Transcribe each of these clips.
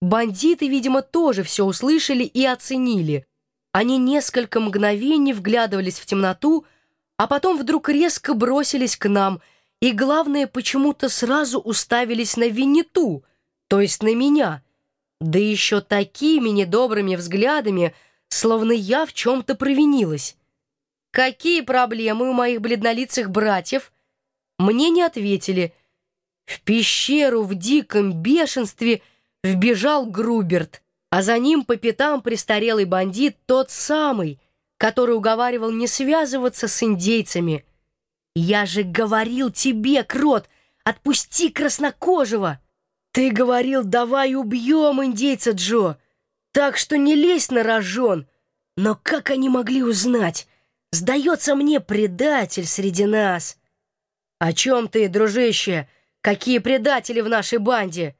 Бандиты, видимо, тоже все услышали и оценили. Они несколько мгновений вглядывались в темноту, а потом вдруг резко бросились к нам, и, главное, почему-то сразу уставились на Винниту, то есть на меня, да еще такими недобрыми взглядами, словно я в чем-то провинилась. Какие проблемы у моих бледнолицых братьев? Мне не ответили. В пещеру в диком бешенстве вбежал Груберт, а за ним по пятам престарелый бандит, тот самый, который уговаривал не связываться с индейцами. «Я же говорил тебе, крот, отпусти краснокожего!» «Ты говорил, давай убьем индейца Джо, так что не лезь на рожон!» Но как они могли узнать? Сдается мне предатель среди нас. О чем ты, дружище? Какие предатели в нашей банде?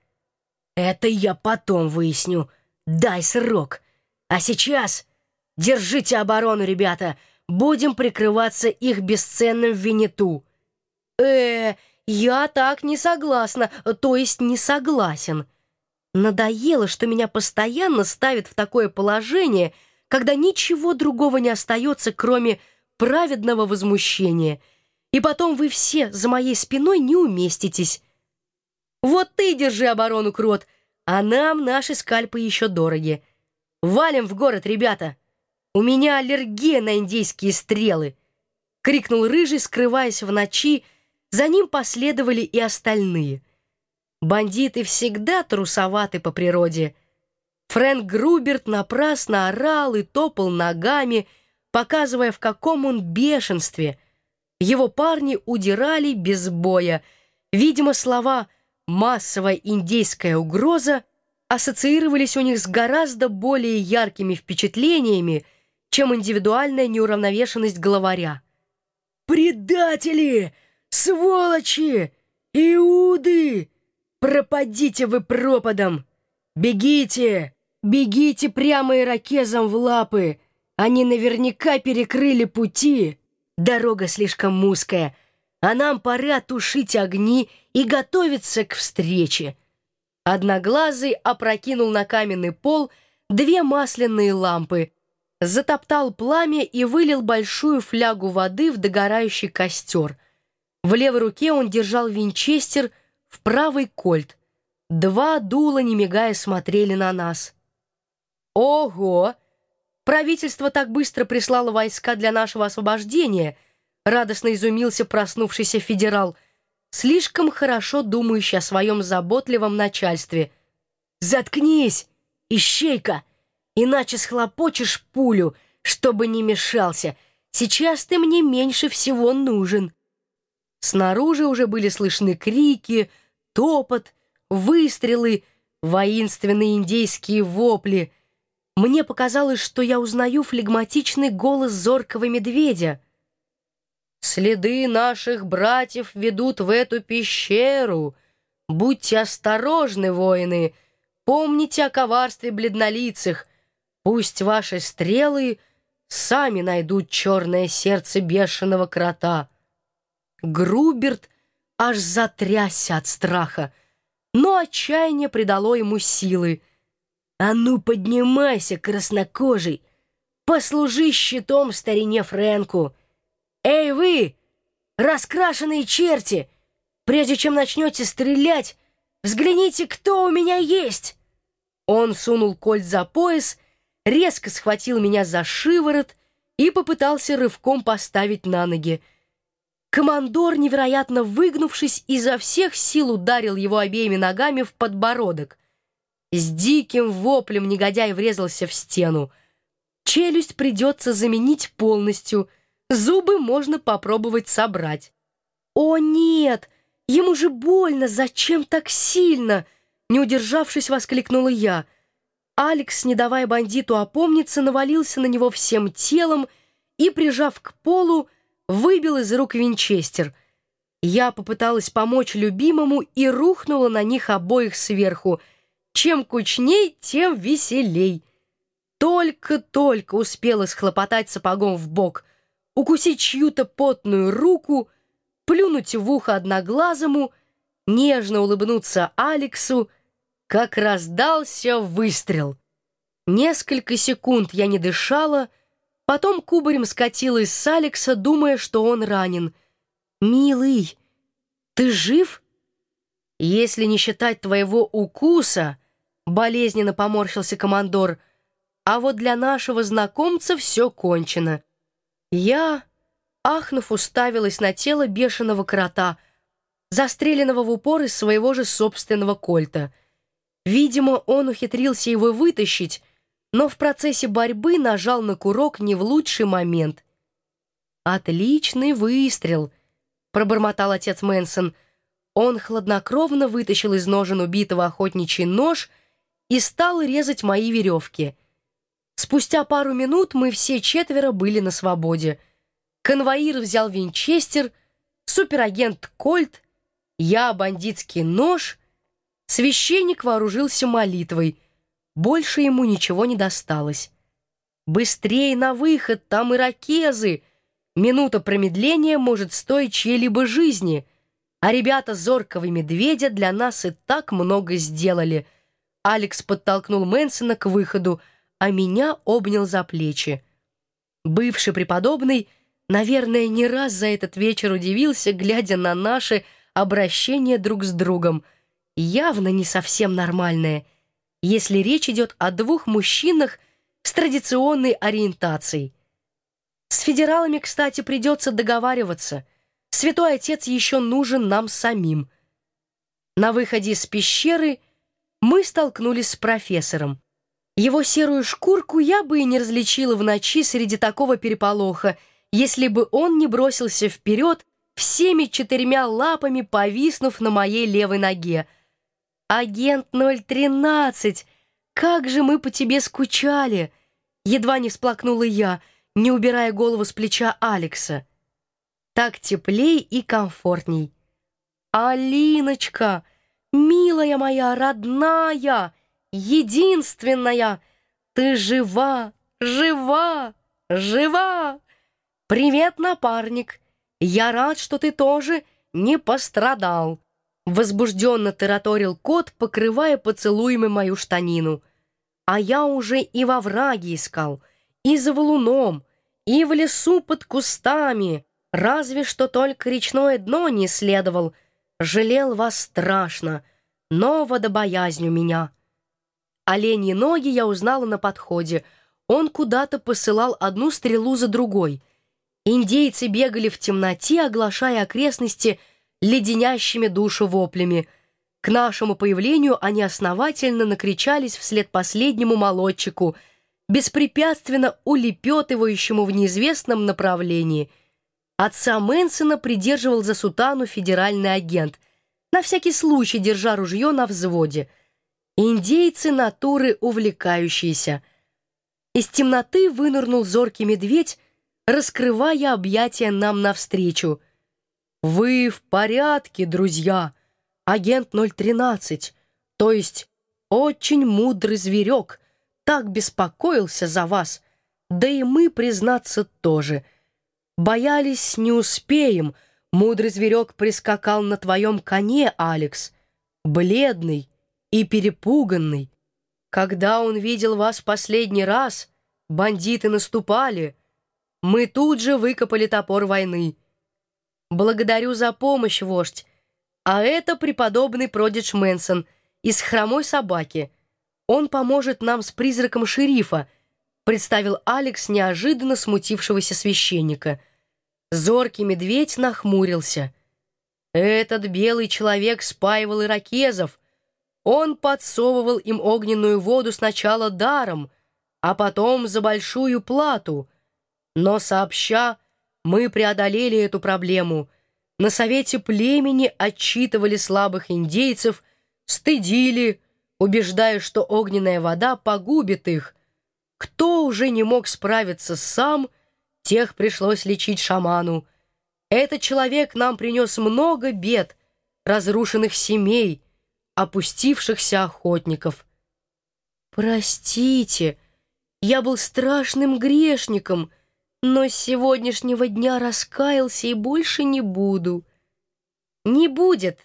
Это я потом выясню. Дай срок. А сейчас держите оборону, ребята. Будем прикрываться их бесценным винету. Э, я так не согласна, то есть не согласен. Надоело, что меня постоянно ставят в такое положение — когда ничего другого не остается, кроме праведного возмущения. И потом вы все за моей спиной не уместитесь. Вот ты держи оборону, Крот, а нам наши скальпы еще дороги. Валим в город, ребята! У меня аллергия на индейские стрелы!» — крикнул Рыжий, скрываясь в ночи. За ним последовали и остальные. Бандиты всегда трусоваты по природе — Фрэнк Груберт напрасно орал и топал ногами, показывая, в каком он бешенстве. Его парни удирали без боя. Видимо, слова «массовая индейская угроза» ассоциировались у них с гораздо более яркими впечатлениями, чем индивидуальная неуравновешенность главаря. «Предатели! Сволочи! Иуды! Пропадите вы пропадом! Бегите! Бегите прямо иракезом в лапы! Они наверняка перекрыли пути! Дорога слишком узкая, а нам пора тушить огни и готовиться к встрече!» Одноглазый опрокинул на каменный пол две масляные лампы, затоптал пламя и вылил большую флягу воды в догорающий костер. В левой руке он держал винчестер, в правый — кольт. Два дула, не мигая, смотрели на нас. «Ого! Правительство так быстро прислало войска для нашего освобождения!» Радостно изумился проснувшийся федерал, слишком хорошо думающий о своем заботливом начальстве. «Заткнись, ищейка, иначе схлопочешь пулю, чтобы не мешался. Сейчас ты мне меньше всего нужен». Снаружи уже были слышны крики, топот, выстрелы, воинственные индейские вопли — мне показалось, что я узнаю флегматичный голос зоркого медведя. «Следы наших братьев ведут в эту пещеру. Будьте осторожны, воины. Помните о коварстве бледнолицых. Пусть ваши стрелы сами найдут черное сердце бешеного крота». Груберт аж затрясся от страха, но отчаяние придало ему силы — «А ну, поднимайся, краснокожий! Послужи щитом старине Фрэнку! Эй, вы, раскрашенные черти! Прежде чем начнете стрелять, взгляните, кто у меня есть!» Он сунул кольт за пояс, резко схватил меня за шиворот и попытался рывком поставить на ноги. Командор, невероятно выгнувшись, изо всех сил ударил его обеими ногами в подбородок. С диким воплем негодяй врезался в стену. Челюсть придется заменить полностью, зубы можно попробовать собрать. «О, нет! Ему же больно! Зачем так сильно?» Не удержавшись, воскликнула я. Алекс, не давая бандиту опомниться, навалился на него всем телом и, прижав к полу, выбил из рук винчестер. Я попыталась помочь любимому и рухнула на них обоих сверху — чем кучней, тем веселей. Только-только успела схлопотать сапогом в бок, укусить чью-то потную руку, плюнуть в ухо одноглазому, нежно улыбнуться Алексу как раздался выстрел. Несколько секунд я не дышала, потом кубарем скатилась с Алекса, думая, что он ранен. «Милый, ты жив?» «Если не считать твоего укуса», — болезненно поморщился командор, «а вот для нашего знакомца все кончено». Я, ахнув, уставилась на тело бешеного крота, застреленного в упор из своего же собственного кольта. Видимо, он ухитрился его вытащить, но в процессе борьбы нажал на курок не в лучший момент. «Отличный выстрел!» — пробормотал отец Мэнсон. Он хладнокровно вытащил из ножен убитого охотничий нож и стал резать мои веревки. Спустя пару минут мы все четверо были на свободе. Конвоир взял винчестер, суперагент Кольт, я бандитский нож, священник вооружился молитвой — больше ему ничего не досталось. «Быстрее на выход, там иракезы!» Минута промедления может стоить чьей-либо жизни, а ребята зоркого медведя для нас и так много сделали. Алекс подтолкнул Мэнсона к выходу, а меня обнял за плечи. Бывший преподобный, наверное, не раз за этот вечер удивился, глядя на наши обращения друг с другом. Явно не совсем нормальное — если речь идет о двух мужчинах с традиционной ориентацией. С федералами, кстати, придется договариваться. Святой Отец еще нужен нам самим. На выходе из пещеры мы столкнулись с профессором. Его серую шкурку я бы и не различила в ночи среди такого переполоха, если бы он не бросился вперед, всеми четырьмя лапами повиснув на моей левой ноге — «Агент 013! Как же мы по тебе скучали!» Едва не всплакнула я, не убирая голову с плеча Алекса. Так теплей и комфортней. «Алиночка! Милая моя, родная, единственная! Ты жива, жива, жива! Привет, напарник! Я рад, что ты тоже не пострадал!» Возбужденно тараторил кот, покрывая поцелуями мою штанину. А я уже и во враге искал, и за валуном, и в лесу под кустами. Разве что только речное дно не следовал. Жалел вас страшно, но водобоязнь у меня. Оленьи ноги я узнала на подходе. Он куда-то посылал одну стрелу за другой. Индейцы бегали в темноте, оглашая окрестности — леденящими душу воплями. К нашему появлению они основательно накричались вслед последнему молодчику, беспрепятственно улепетывающему в неизвестном направлении. Отца Мэнсона придерживал за сутану федеральный агент, на всякий случай держа ружье на взводе. Индейцы натуры увлекающиеся. Из темноты вынырнул зоркий медведь, раскрывая объятия нам навстречу — «Вы в порядке, друзья? Агент 013, то есть очень мудрый зверек, так беспокоился за вас, да и мы, признаться, тоже. Боялись, не успеем, мудрый зверек прискакал на твоем коне, Алекс, бледный и перепуганный. Когда он видел вас последний раз, бандиты наступали, мы тут же выкопали топор войны». «Благодарю за помощь, вождь. А это преподобный Продидж Мэнсон из хромой собаки. Он поможет нам с призраком шерифа», представил Алекс неожиданно смутившегося священника. Зоркий медведь нахмурился. «Этот белый человек спаивал иракезов. Он подсовывал им огненную воду сначала даром, а потом за большую плату. Но сообща мы преодолели эту проблему. На совете племени отчитывали слабых индейцев, стыдили, убеждая, что огненная вода погубит их. Кто уже не мог справиться сам, тех пришлось лечить шаману. Этот человек нам принес много бед, разрушенных семей, опустившихся охотников. «Простите, я был страшным грешником», но с сегодняшнего дня раскаялся и больше не буду. Не будет,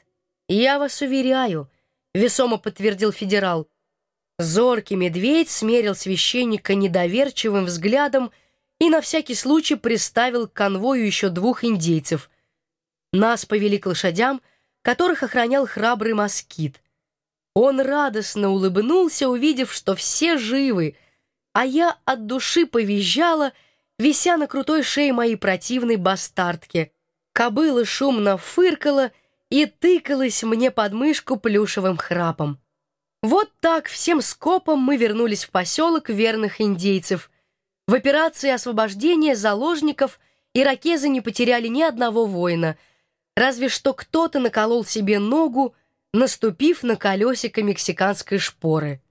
я вас уверяю. весомо подтвердил федерал. Зоркий медведь смерил священника недоверчивым взглядом и на всякий случай приставил к конвою еще двух индейцев. Нас повели к лошадям, которых охранял храбрый москит. Он радостно улыбнулся, увидев, что все живы, а я от души повизжала, вися на крутой шее моей противной бастардки. Кобыла шумно фыркала и тыкалась мне под мышку плюшевым храпом. Вот так всем скопом мы вернулись в поселок верных индейцев. В операции освобождения заложников иракезы не потеряли ни одного воина, разве что кто-то наколол себе ногу, наступив на колесико мексиканской шпоры.